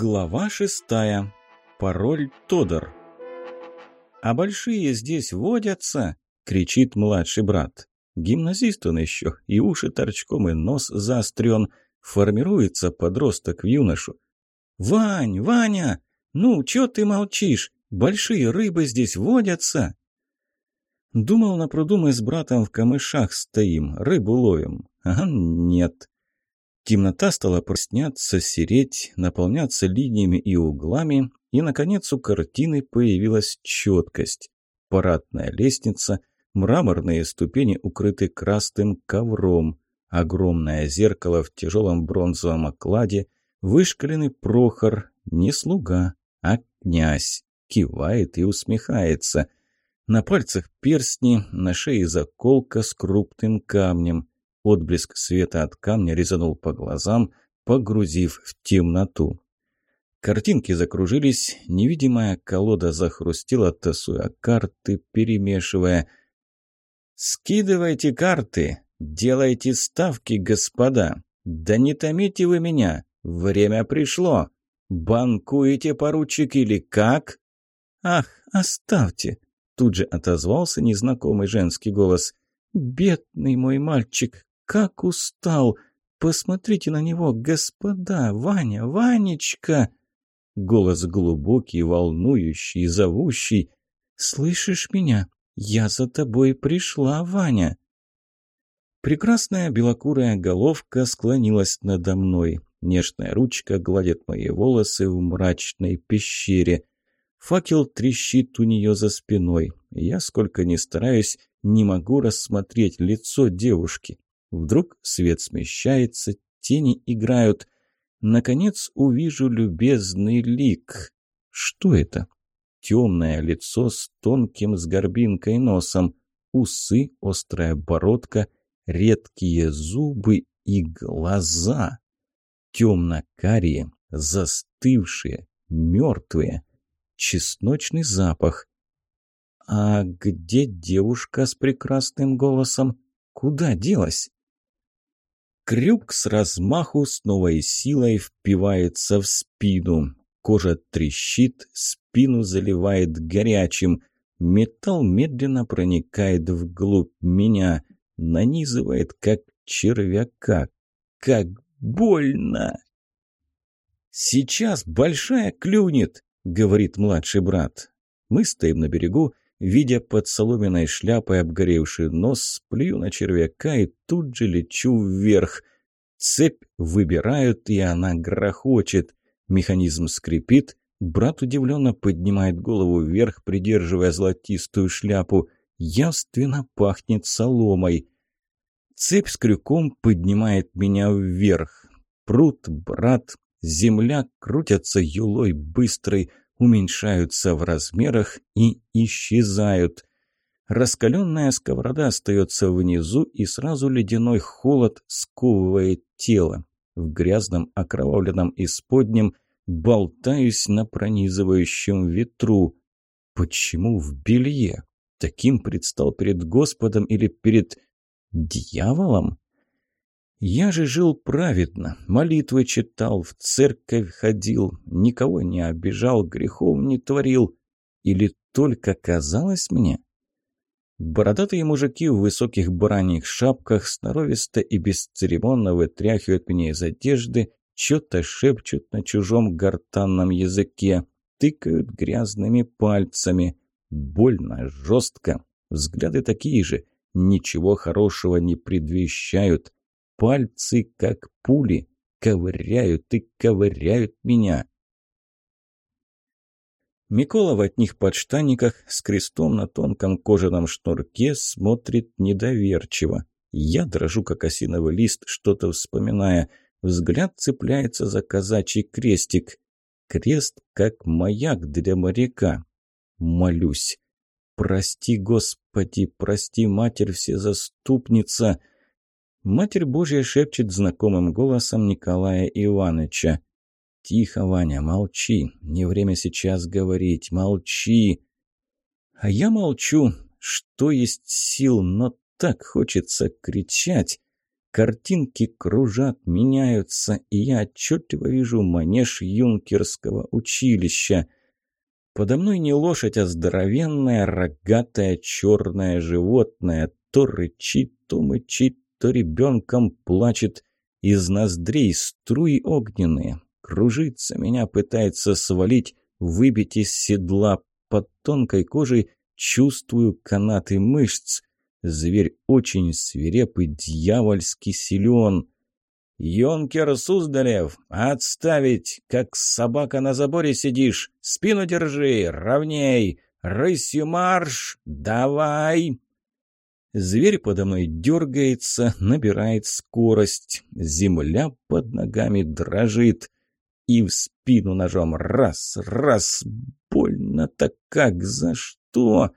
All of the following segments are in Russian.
Глава шестая. Пароль Тодор. «А большие здесь водятся!» — кричит младший брат. Гимназист он еще, и уши торчком, и нос заострен. Формируется подросток в юношу. «Вань, Ваня! Ну, чё ты молчишь? Большие рыбы здесь водятся!» Думал, на пруду мы с братом в камышах стоим, рыбу ловим. А нет. Темнота стала просняться, сереть, наполняться линиями и углами, и, наконец, у картины появилась четкость. Парадная лестница, мраморные ступени укрыты красным ковром, огромное зеркало в тяжелом бронзовом окладе, вышкаленный Прохор, не слуга, а князь, кивает и усмехается. На пальцах перстни, на шее заколка с крупным камнем. Отблеск света от камня резанул по глазам, погрузив в темноту. Картинки закружились, невидимая колода захрустила, тасуя карты, перемешивая. «Скидывайте карты! Делайте ставки, господа! Да не томите вы меня! Время пришло! Банкуете, поручик, или как?» «Ах, оставьте!» Тут же отозвался незнакомый женский голос. «Бедный мой мальчик, как устал! Посмотрите на него, господа! Ваня, Ванечка!» Голос глубокий, волнующий, зовущий. «Слышишь меня? Я за тобой пришла, Ваня!» Прекрасная белокурая головка склонилась надо мной. Нежная ручка гладит мои волосы в мрачной пещере. Факел трещит у нее за спиной. Я, сколько ни стараюсь, не могу рассмотреть лицо девушки. Вдруг свет смещается, тени играют. Наконец увижу любезный лик. Что это? Темное лицо с тонким с горбинкой носом, усы, острая бородка, редкие зубы и глаза. Темно-карие, застывшие, мертвые. Чесночный запах. А где девушка с прекрасным голосом? Куда делась? Крюк с размаху с новой силой впивается в спину. Кожа трещит, спину заливает горячим. Металл медленно проникает вглубь меня, нанизывает, как червяка. Как больно! «Сейчас большая клюнет!» — говорит младший брат. Мы стоим на берегу, Видя под соломенной шляпой обгоревший нос, плюю на червяка и тут же лечу вверх. Цепь выбирают, и она грохочет. Механизм скрипит. Брат удивленно поднимает голову вверх, придерживая золотистую шляпу. Явственно пахнет соломой. Цепь с крюком поднимает меня вверх. Пруд, брат, земля крутятся юлой быстрой, уменьшаются в размерах и исчезают. Раскаленная сковорода остается внизу, и сразу ледяной холод сковывает тело. В грязном окровавленном исподнем болтаюсь на пронизывающем ветру. Почему в белье? Таким предстал перед Господом или перед дьяволом? Я же жил праведно, молитвы читал, в церковь ходил, никого не обижал, грехов не творил. Или только казалось мне? Бородатые мужики в высоких бараньих шапках сноровисто и бесцеремонно вытряхивают меня из одежды, что-то шепчут на чужом гортанном языке, тыкают грязными пальцами. Больно, жестко. Взгляды такие же, ничего хорошего не предвещают. Пальцы, как пули, ковыряют и ковыряют меня. Микола в одних подштаниках с крестом на тонком кожаном шнурке смотрит недоверчиво. Я дрожу, как осиновый лист, что-то вспоминая. Взгляд цепляется за казачий крестик. Крест, как маяк для моряка. Молюсь. «Прости, Господи, прости, Матерь Всезаступница!» Матерь Божья шепчет знакомым голосом Николая Ивановича. «Тихо, Ваня, молчи. Не время сейчас говорить. Молчи!» А я молчу. Что есть сил, но так хочется кричать. Картинки кружат, меняются, и я отчетливо вижу манеж юнкерского училища. Подо мной не лошадь, а здоровенное, рогатое, черное животное. То рычит, то мычит, то ребенком плачет. Из ноздрей струи огненные. Кружится, меня пытается свалить, выбить из седла. Под тонкой кожей чувствую канаты мышц. Зверь очень свирепый, дьявольски силен. «Юнкер Суздалев, отставить! Как собака на заборе сидишь! Спину держи! Ровней! Рысью марш! Давай!» Зверь подо мной дергается, набирает скорость. Земля под ногами дрожит. И в спину ножом раз, раз. Больно-то как, за что?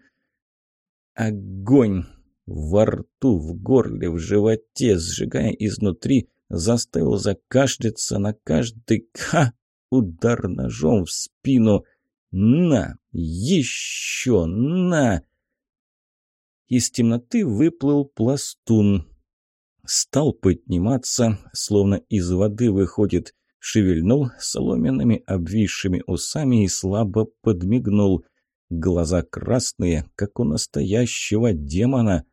Огонь! Во рту, в горле, в животе, сжигая изнутри, заставил закашляться на каждый ха! Удар ножом в спину. На! Еще! На! Из темноты выплыл пластун. Стал подниматься, словно из воды выходит. Шевельнул соломенными обвисшими усами и слабо подмигнул. Глаза красные, как у настоящего демона.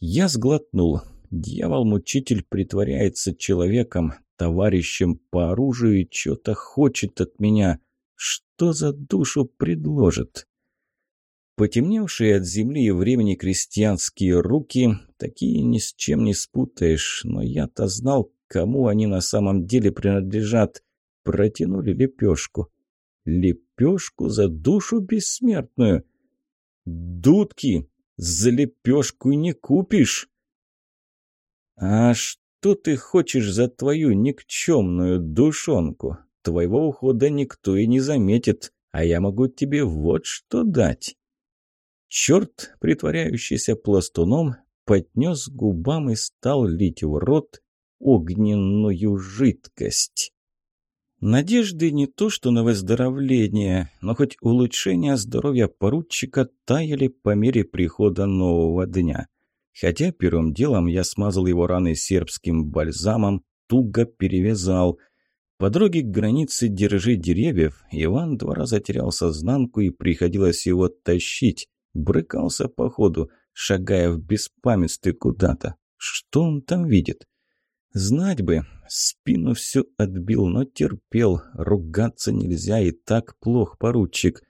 Я сглотнул. Дьявол-мучитель притворяется человеком, товарищем по оружию и что-то хочет от меня. Что за душу предложит? Потемневшие от земли и времени крестьянские руки, такие ни с чем не спутаешь, но я-то знал, кому они на самом деле принадлежат. Протянули лепешку. Лепешку за душу бессмертную. Дудки! За лепешку не купишь. А что ты хочешь за твою никчемную душонку? Твоего ухода никто и не заметит, а я могу тебе вот что дать. Черт, притворяющийся пластуном, поднес губам и стал лить в рот огненную жидкость. Надежды не то что на выздоровление, но хоть улучшение здоровья поручика таяли по мере прихода нового дня. Хотя первым делом я смазал его раны сербским бальзамом, туго перевязал. По дороге к границе «Держи деревьев» Иван два раза терял сознанку и приходилось его тащить. Брыкался по ходу, шагая в беспамятстве куда-то. Что он там видит? Знать бы, спину все отбил, но терпел. Ругаться нельзя, и так плох, поручик.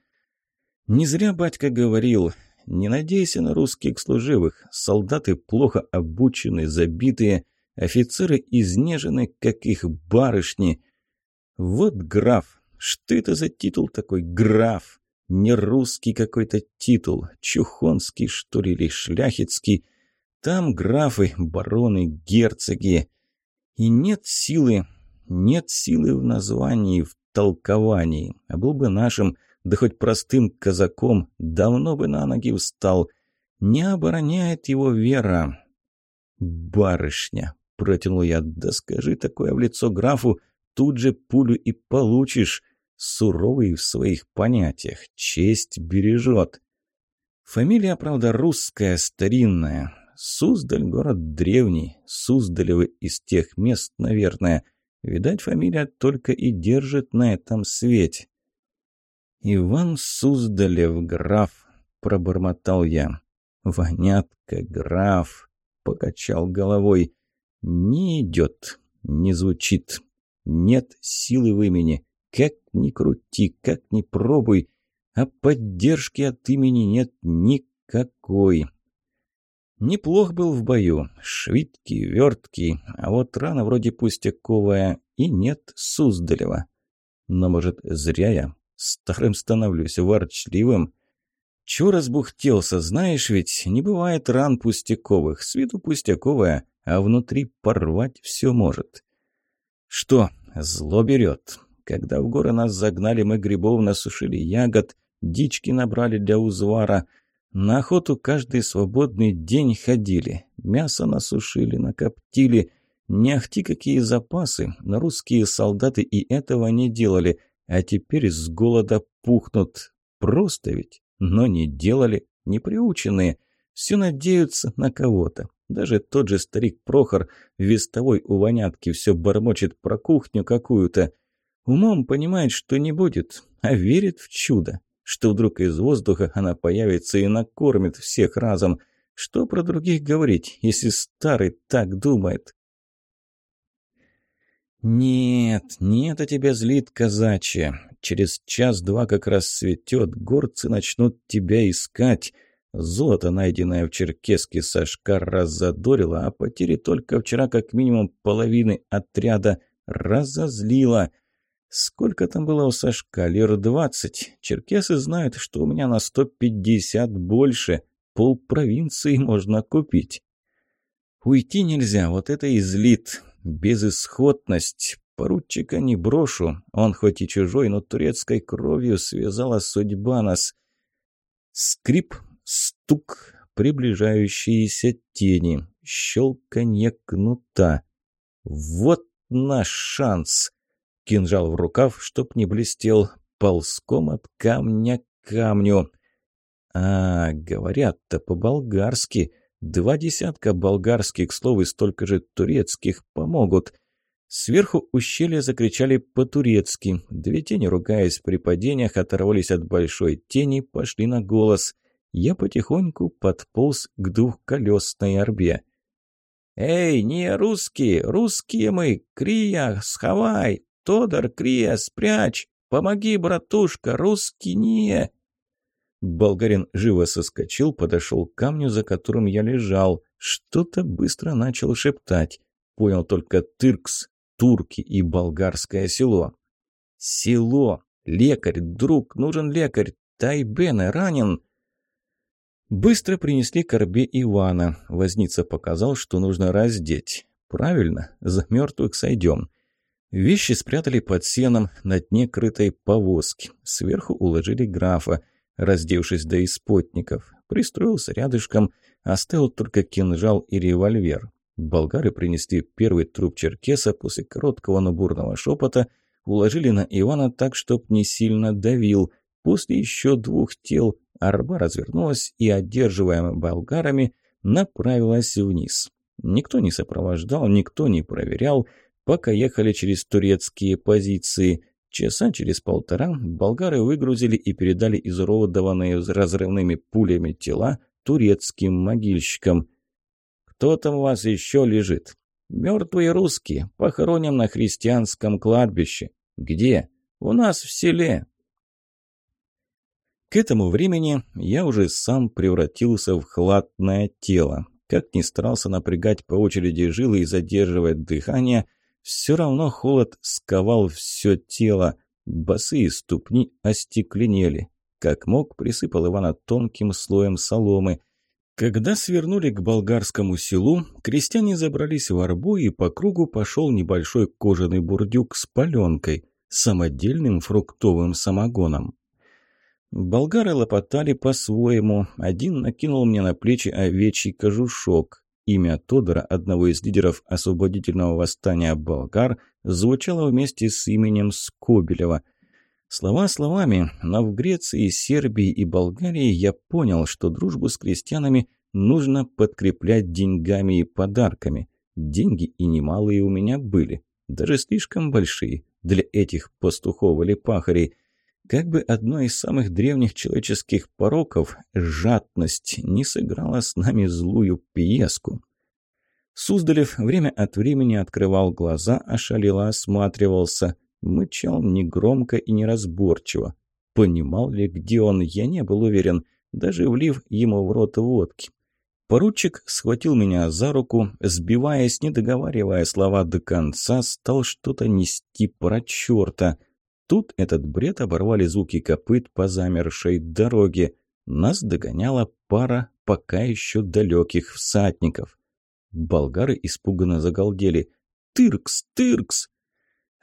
Не зря батька говорил, не надейся на русских служивых. Солдаты плохо обучены, забитые, офицеры изнежены, как их барышни. Вот граф. Что это за титул такой, граф? Не русский какой-то титул, чухонский, что ли, или шляхетский. Там графы, бароны, герцоги. И нет силы, нет силы в названии, в толковании. А был бы нашим, да хоть простым казаком, давно бы на ноги встал. Не обороняет его вера. «Барышня!» — протянул я. «Да скажи такое в лицо графу, тут же пулю и получишь. Суровый в своих понятиях, честь бережет». Фамилия, правда, русская, старинная. Суздаль – город древний, Суздалевы из тех мест, наверное. Видать, фамилия только и держит на этом свете. «Иван Суздалев, граф», – пробормотал я. «Вонятка, граф», – покачал головой. «Не идет, не звучит. Нет силы в имени. Как ни крути, как ни пробуй, а поддержки от имени нет никакой». Неплох был в бою, швидкий, верткий, а вот рана вроде пустяковая, и нет Суздалева. Но, может, зря я старым становлюсь, ворчливым. Чё разбухтелся, знаешь ведь, не бывает ран пустяковых, с виду пустяковая, а внутри порвать все может. Что, зло берет. Когда в горы нас загнали, мы грибов насушили ягод, дички набрали для узвара — на охоту каждый свободный день ходили, мясо насушили, накоптили. Не ахти какие запасы, но русские солдаты и этого не делали, а теперь с голода пухнут. Просто ведь, но не делали, не приученные. Все надеются на кого-то. Даже тот же старик Прохор, вестовой у вонятки, все бормочет про кухню какую-то. Умом понимает, что не будет, а верит в чудо, что вдруг из воздуха она появится и накормит всех разом. Что про других говорить, если старый так думает? «Нет, не это тебя злит, казачья. Через час-два как раз светет, горцы начнут тебя искать. Золото, найденное в Черкеске, Сашка раззадорило, а потери только вчера как минимум половины отряда разозлило. Сколько там было у Сашка? Лер двадцать. Черкесы знают, что у меня на сто пятьдесят больше. Пол провинции можно купить. Уйти нельзя, вот это и злит безысходность. Поручика не брошу, он хоть и чужой, но турецкой кровью связала судьба нас. Скрип, стук, приближающиеся тени, щелканье кнута. Вот наш шанс! Кинжал в рукав, чтоб не блестел, ползком от камня к камню. А, говорят-то по-болгарски — Два десятка болгарских слов и столько же турецких помогут. Сверху ущелья закричали по-турецки. Две тени, ругаясь при падениях, оторвались от большой тени, пошли на голос. Я потихоньку подполз к двухколесной орбе. «Эй, не русские! Русские мы! Крия, сховай! Тодор, Крия, спрячь! Помоги, братушка! Русский не!» Болгарин живо соскочил, подошел к камню, за которым я лежал. Что-то быстро начал шептать. Понял только Тыркс, турки и болгарское село. «Село! Лекарь, друг, нужен лекарь! Тайбене ранен!» Быстро принесли к орбе Ивана. Возница показал, что нужно раздеть. «Правильно, за мертвых сойдем». Вещи спрятали под сеном на дне крытой повозки. Сверху уложили графа раздевшись до испотников. Пристроился рядышком, оставил только кинжал и револьвер. Болгары принесли первый труп черкеса после короткого, но бурного шепота, уложили на Ивана так, чтоб не сильно давил. После еще двух тел арба развернулась и, одерживаемая болгарами, направилась вниз. Никто не сопровождал, никто не проверял, пока ехали через турецкие позиции – Часа через полтора болгары выгрузили и передали изуродованные разрывными пулями тела турецким могильщикам. «Кто там у вас еще лежит?» «Мертвые русские. Похороним на христианском кладбище». «Где?» «У нас в селе». К этому времени я уже сам превратился в хладное тело. Как ни старался напрягать по очереди жилы и задерживать дыхание – все равно холод сковал все тело. Босые ступни остекленели. Как мог, присыпал Ивана тонким слоем соломы. Когда свернули к болгарскому селу, крестьяне забрались в арбу, и по кругу пошел небольшой кожаный бурдюк с паленкой, самодельным фруктовым самогоном. Болгары лопотали по-своему. Один накинул мне на плечи овечий кожушок. Имя Тодора, одного из лидеров освободительного восстания болгар, звучало вместе с именем Скобелева. Слова словами, но в Греции, Сербии и Болгарии я понял, что дружбу с крестьянами нужно подкреплять деньгами и подарками. Деньги и немалые у меня были, даже слишком большие для этих пастухов или пахарей – как бы одно из самых древних человеческих пороков, жадность, не сыграла с нами злую пьеску. Суздалев время от времени открывал глаза, ошалело осматривался, мычал негромко и неразборчиво. Понимал ли, где он, я не был уверен, даже влив ему в рот водки. Поручик схватил меня за руку, сбиваясь, не договаривая слова до конца, стал что-то нести про черта — Тут этот бред оборвали звуки копыт по замершей дороге. Нас догоняла пара пока еще далеких всадников. Болгары испуганно загалдели. «Тыркс! Тыркс!»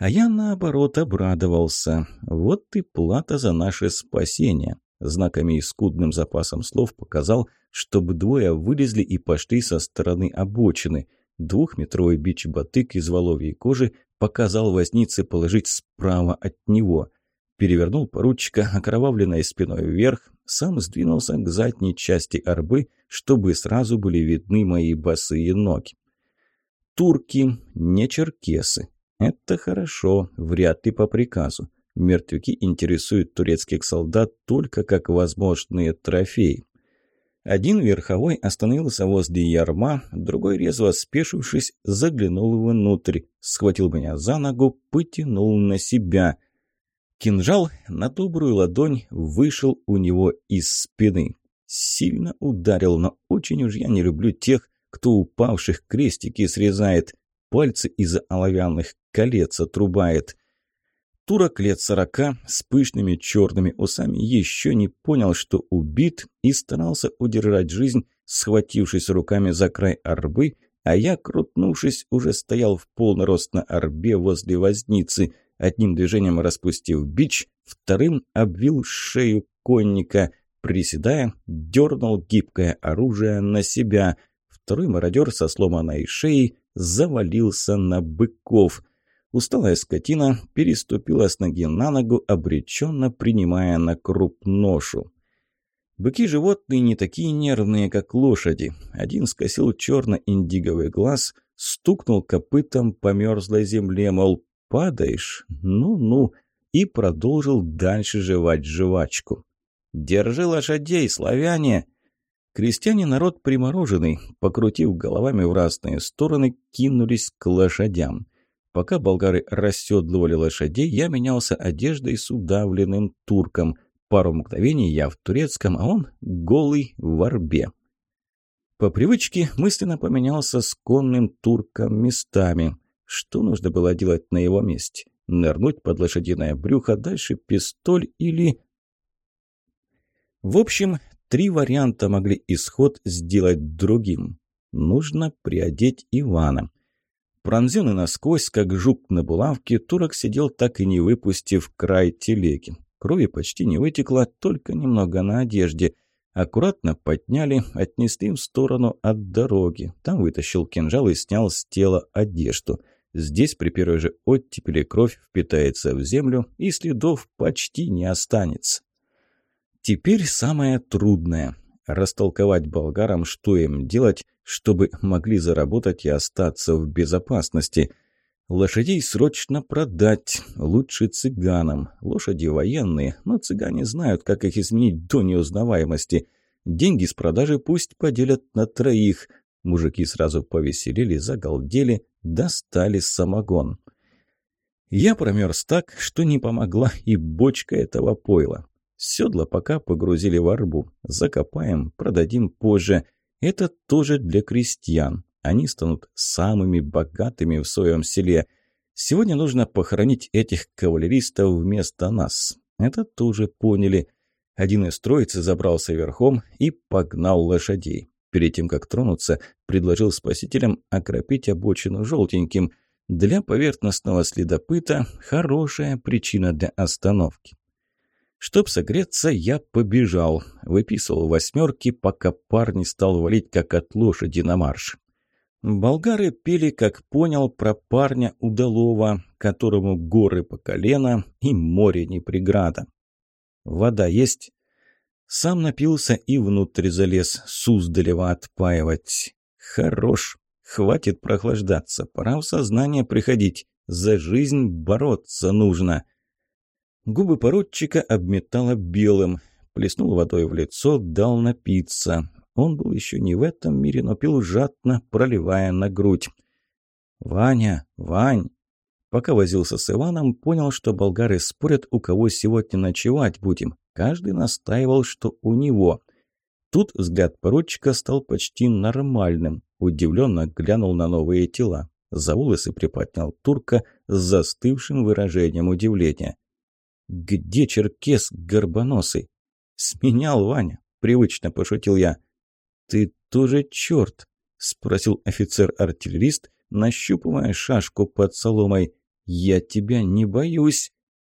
А я, наоборот, обрадовался. Вот и плата за наше спасение. Знаками и скудным запасом слов показал, чтобы двое вылезли и пошли со стороны обочины. Двухметровый бич-батык из воловьей кожи показал вознице положить справа от него. перевернул поручика окровавленной спиной вверх, сам сдвинулся к задней части арбы, чтобы сразу были видны мои босые ноги. Турки, не черкесы. Это хорошо, вряд ли по приказу. Мертвяки интересуют турецких солдат только как возможные трофеи. Один верховой остановился возле ярма, другой, резво спешившись, заглянул внутрь, схватил меня за ногу, потянул на себя. Кинжал на добрую ладонь вышел у него из спины. Сильно ударил, но очень уж я не люблю тех, кто упавших крестики срезает, пальцы из-за оловянных колец отрубает. Турок лет сорока с пышными черными усами еще не понял, что убит, и старался удержать жизнь, схватившись руками за край арбы, а я, крутнувшись, уже стоял в полный рост на арбе возле возницы, одним движением распустив бич, вторым обвил шею конника, приседая, дернул гибкое оружие на себя. Второй мародер со сломанной шеей завалился на быков – Усталая скотина переступила с ноги на ногу, обреченно принимая на круп ношу. Быки-животные не такие нервные, как лошади. Один скосил черно-индиговый глаз, стукнул копытом по мерзлой земле, мол, падаешь? Ну-ну, и продолжил дальше жевать жвачку. «Держи лошадей, славяне!» Крестьяне народ примороженный, покрутив головами в разные стороны, кинулись к лошадям. Пока болгары расседлывали лошадей, я менялся одеждой с удавленным турком. Пару мгновений я в турецком, а он голый в арбе. По привычке мысленно поменялся с конным турком местами. Что нужно было делать на его месте? Нырнуть под лошадиное брюхо, дальше пистоль или... В общем, три варианта могли исход сделать другим. Нужно приодеть Ивана. Пронзенный насквозь, как жук на булавке, турок сидел так и не выпустив край телеги. Крови почти не вытекло, только немного на одежде. Аккуратно подняли, отнесли в сторону от дороги. Там вытащил кинжал и снял с тела одежду. Здесь при первой же оттепели кровь впитается в землю, и следов почти не останется. Теперь самое трудное – растолковать болгарам, что им делать, чтобы могли заработать и остаться в безопасности. Лошадей срочно продать, лучше цыганам. Лошади военные, но цыгане знают, как их изменить до неузнаваемости. Деньги с продажи пусть поделят на троих. Мужики сразу повеселили, загалдели, достали самогон. Я промерз так, что не помогла и бочка этого пойла. Седла пока погрузили в арбу. Закопаем, продадим позже – это тоже для крестьян. Они станут самыми богатыми в своем селе. Сегодня нужно похоронить этих кавалеристов вместо нас. Это тоже поняли. Один из троицы забрался верхом и погнал лошадей. Перед тем, как тронуться, предложил спасителям окропить обочину желтеньким. Для поверхностного следопыта хорошая причина для остановки. Чтоб согреться, я побежал. Выписывал восьмерки, пока пар не стал валить, как от лошади на марш. Болгары пели, как понял, про парня удалого, которому горы по колено и море не преграда. Вода есть? Сам напился и внутрь залез, Суздалева отпаивать. Хорош. Хватит прохлаждаться, пора в сознание приходить. За жизнь бороться нужно. Губы поручика обметало белым. Плеснул водой в лицо, дал напиться. Он был еще не в этом мире, но пил жадно, проливая на грудь. «Ваня! Вань!» Пока возился с Иваном, понял, что болгары спорят, у кого сегодня ночевать будем. Каждый настаивал, что у него. Тут взгляд поручика стал почти нормальным. Удивленно глянул на новые тела. За волосы приподнял турка с застывшим выражением удивления. «Где черкес горбоносый?» «Сменял Ваня», — привычно пошутил я. «Ты тоже черт?» — спросил офицер-артиллерист, нащупывая шашку под соломой. «Я тебя не боюсь».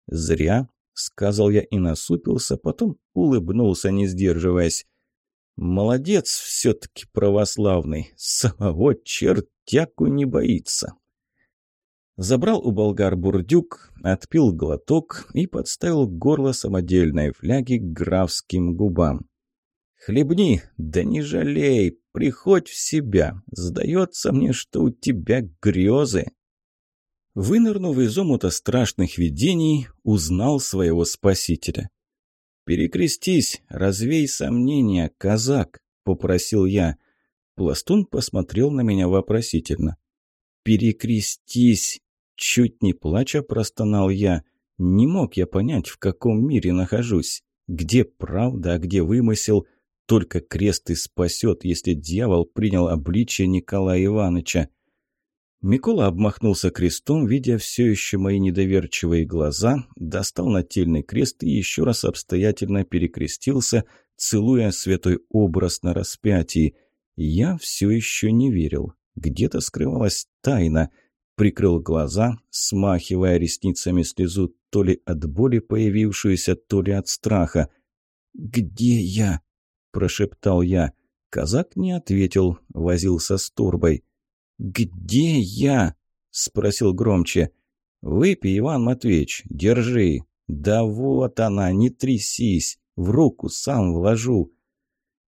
«Зря», — сказал я и насупился, потом улыбнулся, не сдерживаясь. «Молодец все-таки православный, самого чертяку не боится». Забрал у болгар бурдюк, отпил глоток и подставил горло самодельной фляги к графским губам. «Хлебни, да не жалей, приходь в себя. Сдается мне, что у тебя грезы». Вынырнув из омута страшных видений, узнал своего спасителя. «Перекрестись, развей сомнения, казак», — попросил я. Пластун посмотрел на меня вопросительно. «Перекрестись!» — чуть не плача простонал я. Не мог я понять, в каком мире нахожусь. Где правда, а где вымысел. Только крест и спасет, если дьявол принял обличие Николая Ивановича. Микола обмахнулся крестом, видя все еще мои недоверчивые глаза, достал нательный крест и еще раз обстоятельно перекрестился, целуя святой образ на распятии. Я все еще не верил. Где-то скрывалась тайна. Прикрыл глаза, смахивая ресницами слезу то ли от боли появившуюся, то ли от страха. «Где я?» – прошептал я. Казак не ответил, возился с турбой. «Где я?» – спросил громче. «Выпей, Иван Матвеевич, держи». «Да вот она, не трясись, в руку сам вложу».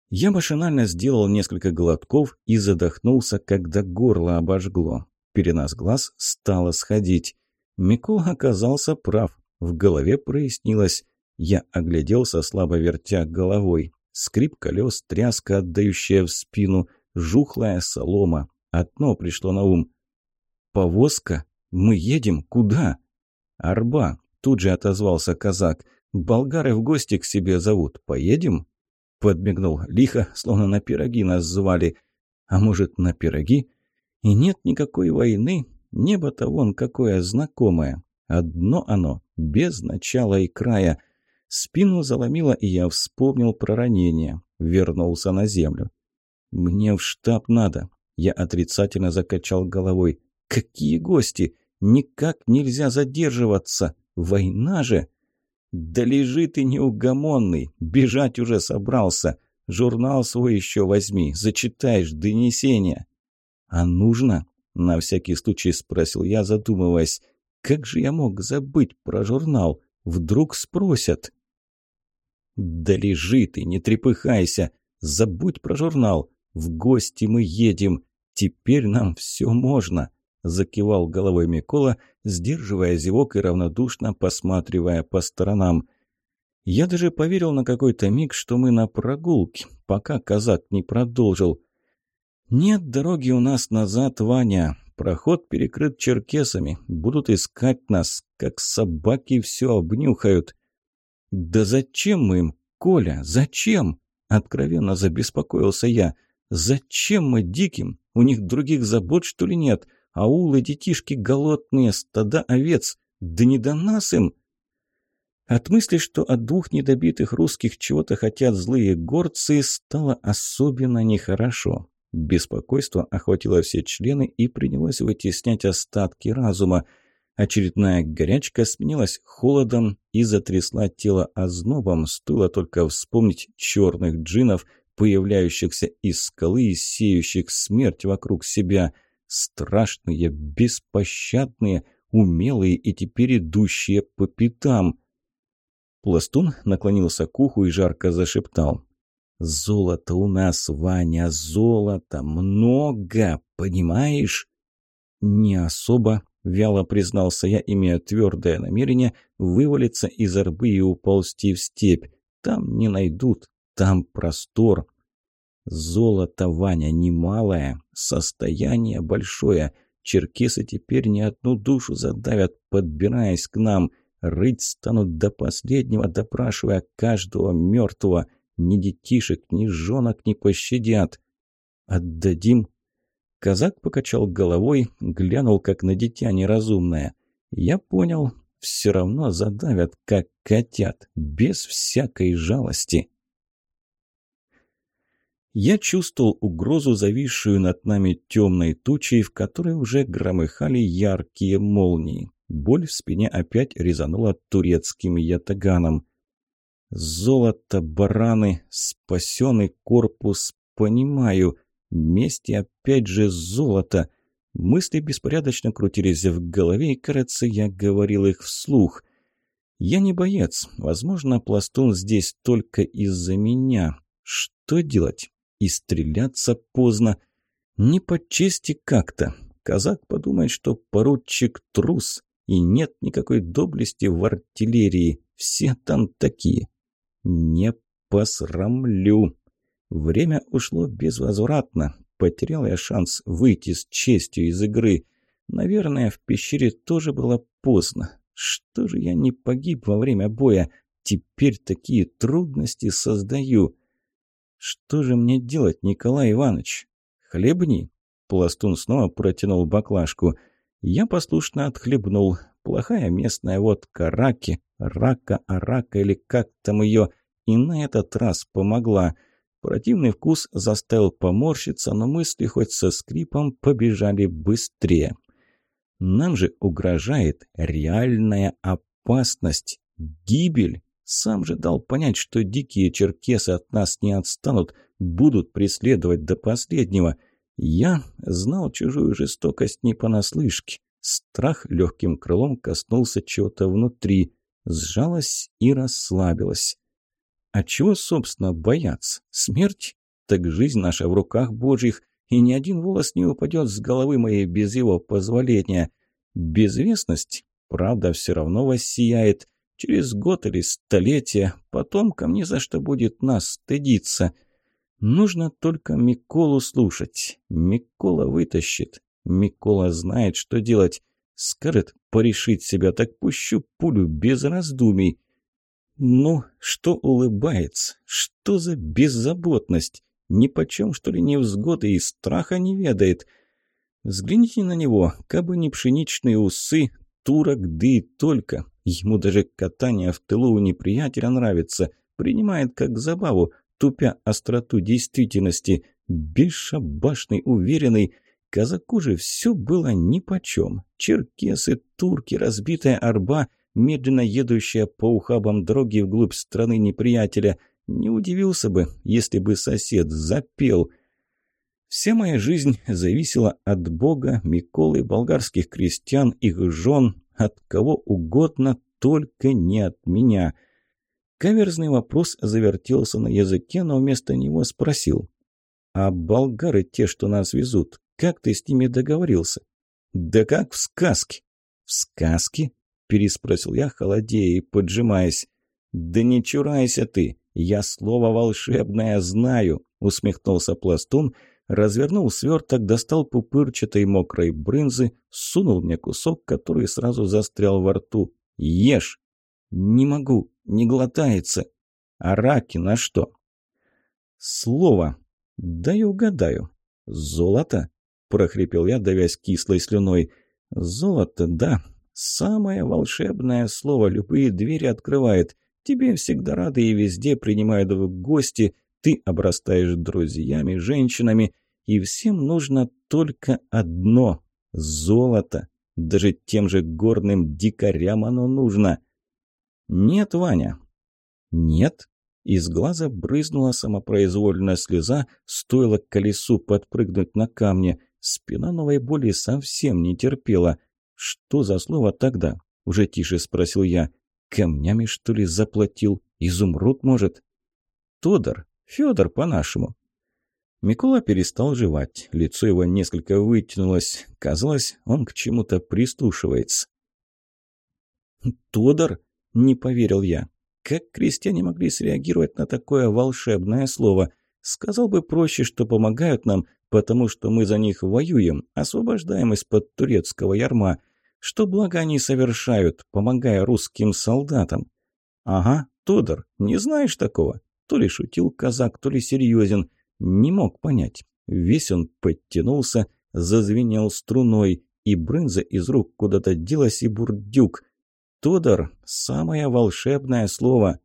Я машинально сделал несколько глотков и задохнулся, когда горло обожгло. Перенос глаз стало сходить. Микола оказался прав. В голове прояснилось. Я огляделся, слабо вертя головой. Скрип колес, тряска, отдающая в спину, жухлая солома, Одно пришло на ум. «Повозка? Мы едем? Куда?» «Арба», — тут же отозвался казак. «Болгары в гости к себе зовут. Поедем?» Подмигнул лихо, словно на пироги нас звали. «А может, на пироги?» «И нет никакой войны. Небо-то вон какое знакомое. Одно оно, без начала и края». Спину заломило, и я вспомнил про ранение. Вернулся на землю. «Мне в штаб надо. Я отрицательно закачал головой. «Какие гости? Никак нельзя задерживаться! Война же!» «Да лежи ты неугомонный! Бежать уже собрался! Журнал свой еще возьми, зачитаешь донесение!» «А нужно?» – на всякий случай спросил я, задумываясь. «Как же я мог забыть про журнал? Вдруг спросят?» «Да лежи ты, не трепыхайся! Забудь про журнал! В гости мы едем. Теперь нам все можно», – закивал головой Микола, сдерживая зевок и равнодушно посматривая по сторонам. Я даже поверил на какой-то миг, что мы на прогулке, пока казак не продолжил. «Нет дороги у нас назад, Ваня. Проход перекрыт черкесами. Будут искать нас, как собаки все обнюхают». «Да зачем мы им, Коля, зачем?» – откровенно забеспокоился я – Зачем мы диким? У них других забот, что ли, нет? Аулы, детишки голодные, стада овец. Да не до нас им!» От мысли, что от двух недобитых русских чего-то хотят злые горцы, стало особенно нехорошо. Беспокойство охватило все члены и принялось вытеснять остатки разума. Очередная горячка сменилась холодом и затрясла тело ознобом, стоило только вспомнить черных джинов – появляющихся из скалы и сеющих смерть вокруг себя. Страшные, беспощадные, умелые и теперь идущие по пятам. Пластун наклонился к уху и жарко зашептал. «Золото у нас, Ваня, золото много, понимаешь?» «Не особо», — вяло признался я, имея твердое намерение вывалиться из орбы и уползти в степь. «Там не найдут, там простор. Золото, Ваня, немалое, состояние большое. Черкесы теперь не одну душу задавят, подбираясь к нам. Рыть станут до последнего, допрашивая каждого мертвого. Ни детишек, ни жонок не пощадят. Отдадим? Казак покачал головой, глянул, как на дитя неразумное. Я понял, все равно задавят, как котят, без всякой жалости. Я чувствовал угрозу, зависшую над нами темной тучей, в которой уже громыхали яркие молнии. Боль в спине опять резанула турецким ятаганом. «Золото, бараны, спасенный корпус, понимаю. Месть опять же золото. Мысли беспорядочно крутились в голове, и, кажется, я говорил их вслух. Я не боец. Возможно, пластун здесь только из-за меня. Что делать? И стреляться поздно. Не по чести как-то. Казак подумает, что поручик трус, и нет никакой доблести в артиллерии. Все там такие. Не посрамлю. Время ушло безвозвратно. Потерял я шанс выйти с честью из игры. Наверное, в пещере тоже было поздно. Что же я не погиб во время боя? Теперь такие трудности создаю. Что же мне делать, Николай Иванович? Хлебни. Пластун снова протянул баклажку. Я послушно отхлебнул. Плохая местная водка раки, рака, арака или как там ее, и на этот раз помогла. Противный вкус заставил поморщиться, но мысли хоть со скрипом побежали быстрее. Нам же угрожает реальная опасность, гибель. Сам же дал понять, что дикие черкесы от нас не отстанут, будут преследовать до последнего. Я знал чужую жестокость не понаслышке. Страх легким крылом коснулся чего-то внутри, сжалась и расслабилась. А чего, собственно, бояться? Смерть? Так жизнь наша в руках Божьих, и ни один волос не упадет с головы моей без его позволения. Безвестность, правда, все равно воссияет. Через год или столетие потомкам ни за что будет нас стыдиться. Нужно только Миколу слушать. Микола вытащит. Микола знает, что делать. Скажет порешить себя, так пущу пулю без раздумий. Ну, что улыбается? Что за беззаботность? Нипочем, что ли, невзгоды и страха не ведает. Взгляните на него, кабы не пшеничные усы, турок, да и только. Ему даже катание в тылу у неприятеля нравится. Принимает как забаву, тупя остроту действительности. Бесшабашный, уверенный. Казаку же все было нипочем. Черкесы, турки, разбитая арба — медленно едущая по ухабам дороги вглубь страны неприятеля. Не удивился бы, если бы сосед запел. Вся моя жизнь зависела от Бога, Миколы, болгарских крестьян, их жен, от кого угодно, только не от меня. Каверзный вопрос завертелся на языке, но вместо него спросил. «А болгары те, что нас везут, как ты с ними договорился?» «Да как в сказке». «В сказке?» переспросил я, холодея и поджимаясь. «Да не чурайся ты! Я слово волшебное знаю!» усмехнулся пластун, развернул сверток, достал пупырчатой мокрой брынзы, сунул мне кусок, который сразу застрял во рту. «Ешь!» «Не могу, не глотается!» «А раки на что?» «Слово!» «Дай угадаю!» «Золото?» – прохрипел я, давясь кислой слюной. «Золото, да, Самое волшебное слово любые двери открывает. Тебе всегда рады и везде принимают в гости. Ты обрастаешь друзьями, женщинами. И всем нужно только одно – золото. Даже тем же горным дикарям оно нужно. Нет, Ваня. Нет. Из глаза брызнула самопроизвольная слеза, стоило колесу подпрыгнуть на камне. Спина новой боли совсем не терпела – «Что за слово тогда?» – уже тише спросил я. «Камнями, что ли, заплатил? Изумруд, может?» «Тодор, Федор по-нашему». Микола перестал жевать. Лицо его несколько вытянулось. Казалось, он к чему-то прислушивается. «Тодор?» – не поверил я. Как крестьяне могли среагировать на такое волшебное слово? Сказал бы проще, что помогают нам, потому что мы за них воюем, освобождаем из-под турецкого ярма. Что благо они совершают, помогая русским солдатам? Ага, Тодор, не знаешь такого? То ли шутил казак, то ли серьезен. Не мог понять. Весь он подтянулся, зазвенел струной, и брынза из рук куда-то делась и бурдюк. Тодор – самое волшебное слово.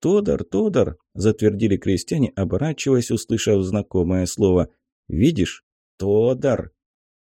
«Тодор, Тодор!» – затвердили крестьяне, оборачиваясь, услышав знакомое слово. «Видишь? Тодор!»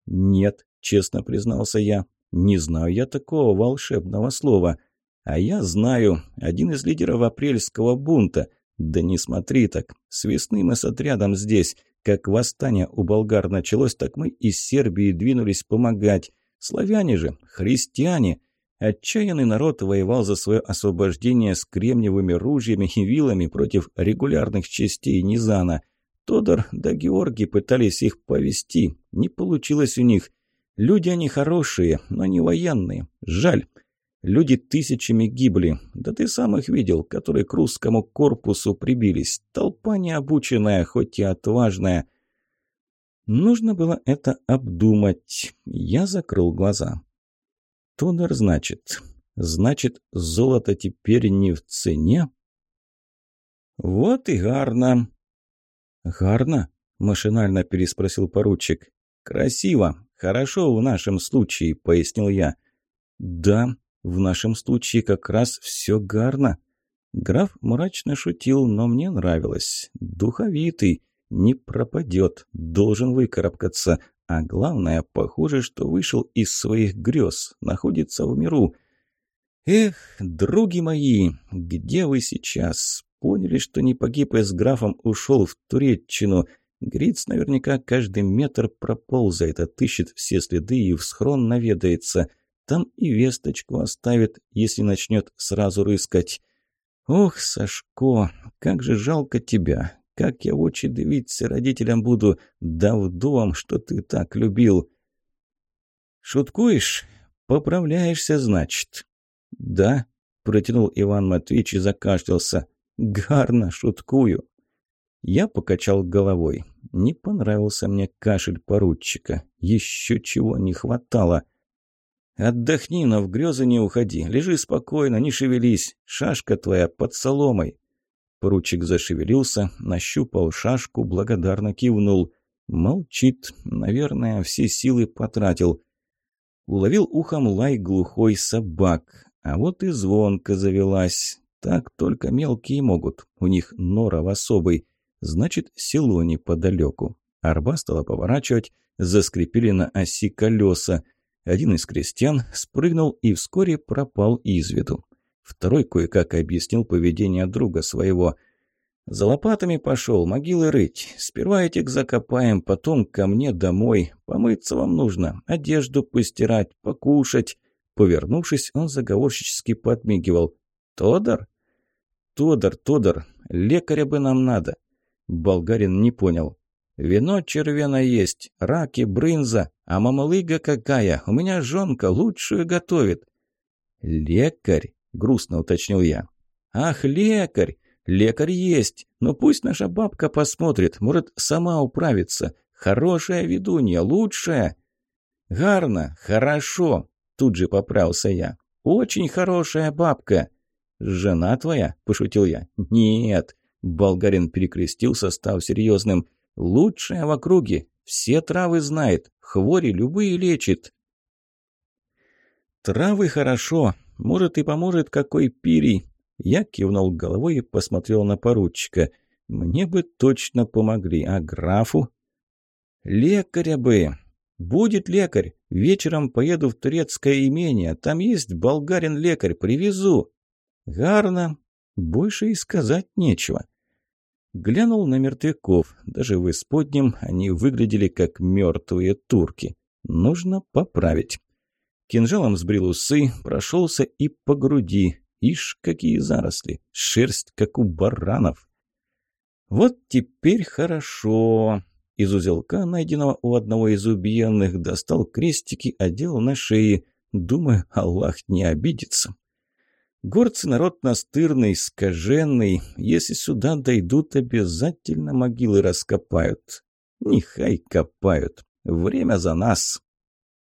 «Нет, честно признался я. «Не знаю я такого волшебного слова. А я знаю, один из лидеров апрельского бунта. Да не смотри так, с весны мы с отрядом здесь. Как восстание у болгар началось, так мы из Сербии двинулись помогать. Славяне же, христиане. Отчаянный народ воевал за свое освобождение с кремниевыми ружьями и вилами против регулярных частей Низана. Тодор да Георгий пытались их повести. Не получилось у них. Люди они хорошие, но не военные. Жаль. Люди тысячами гибли. Да ты сам их видел, которые к русскому корпусу прибились. Толпа необученная, хоть и отважная. Нужно было это обдумать. Я закрыл глаза. Тодор, значит. Значит, золото теперь не в цене? Вот и гарно. Гарно? Машинально переспросил поручик. Красиво. Хорошо в нашем случае, пояснил я. Да, в нашем случае как раз все гарно. Граф мрачно шутил, но мне нравилось. Духовитый, не пропадет, должен выкарабкаться. А главное, похоже, что вышел из своих грез, находится в миру. Эх, други мои, где вы сейчас? Поняли, что не погиб и с графом ушел в Туреччину. Гриц наверняка каждый метр проползает, отыщет все следы и в схрон наведается. Там и весточку оставит, если начнет сразу рыскать. Ох, Сашко, как же жалко тебя. Как я очи дивиться родителям буду, да вдовам, что ты так любил. Шуткуешь? Поправляешься, значит. Да, протянул Иван Матвеевич и закашлялся. Гарно шуткую. Я покачал головой. Не понравился мне кашель поручика. Еще чего не хватало. «Отдохни, но в грезы не уходи. Лежи спокойно, не шевелись. Шашка твоя под соломой». Поручик зашевелился, нащупал шашку, благодарно кивнул. Молчит, наверное, все силы потратил. Уловил ухом лай глухой собак. А вот и звонка завелась. Так только мелкие могут. У них нора в особый. Значит, село неподалеку. Арба стала поворачивать, заскрипели на оси колеса. Один из крестьян спрыгнул и вскоре пропал из виду. Второй кое-как объяснил поведение друга своего. «За лопатами пошел, могилы рыть. Сперва этих закопаем, потом ко мне домой. Помыться вам нужно, одежду постирать, покушать». Повернувшись, он заговорщически подмигивал. «Тодор?» «Тодор, Тодор, лекаря бы нам надо». Болгарин не понял. Вино червено есть, раки, брынза, а мамалыга какая, у меня жонка лучшую готовит». «Лекарь?» — грустно уточнил я. «Ах, лекарь! Лекарь есть, но пусть наша бабка посмотрит, может, сама управится. Хорошая ведунья, лучшая». «Гарно, хорошо», — тут же поправился я. «Очень хорошая бабка». «Жена твоя?» – пошутил я. «Нет». Болгарин перекрестился, став серьезным. Лучшая в округе. Все травы знает. Хвори любые лечит. Травы хорошо. Может и поможет какой пирий. Я кивнул головой и посмотрел на поручика. Мне бы точно помогли, а графу? Лекаря бы. Будет лекарь. Вечером поеду в турецкое имение. Там есть болгарин-лекарь. Привезу. Гарно. Больше и сказать нечего. Глянул на мертвяков. Даже в исподнем они выглядели как мертвые турки. Нужно поправить. Кинжалом сбрил усы, прошелся и по груди. Ишь, какие заросли! Шерсть, как у баранов. Вот теперь хорошо. Из узелка, найденного у одного из убиенных, достал крестики, одел на шее. Думаю, Аллах не обидится. Горцы народ настырный, скаженный. Если сюда дойдут, обязательно могилы раскопают. Нехай копают. Время за нас.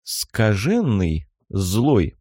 Скаженный, злой,